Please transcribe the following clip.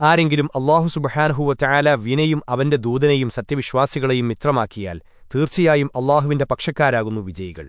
ആരെങ്കിലും അള്ളാഹു സുബഹാനഹുവ ചായാല വിനയും അവന്റെ ദൂതനെയും സത്യവിശ്വാസികളെയും മിത്രമാക്കിയാൽ തീർച്ചയായും അള്ളാഹുവിന്റെ പക്ഷക്കാരാകുന്നു വിജയികൾ.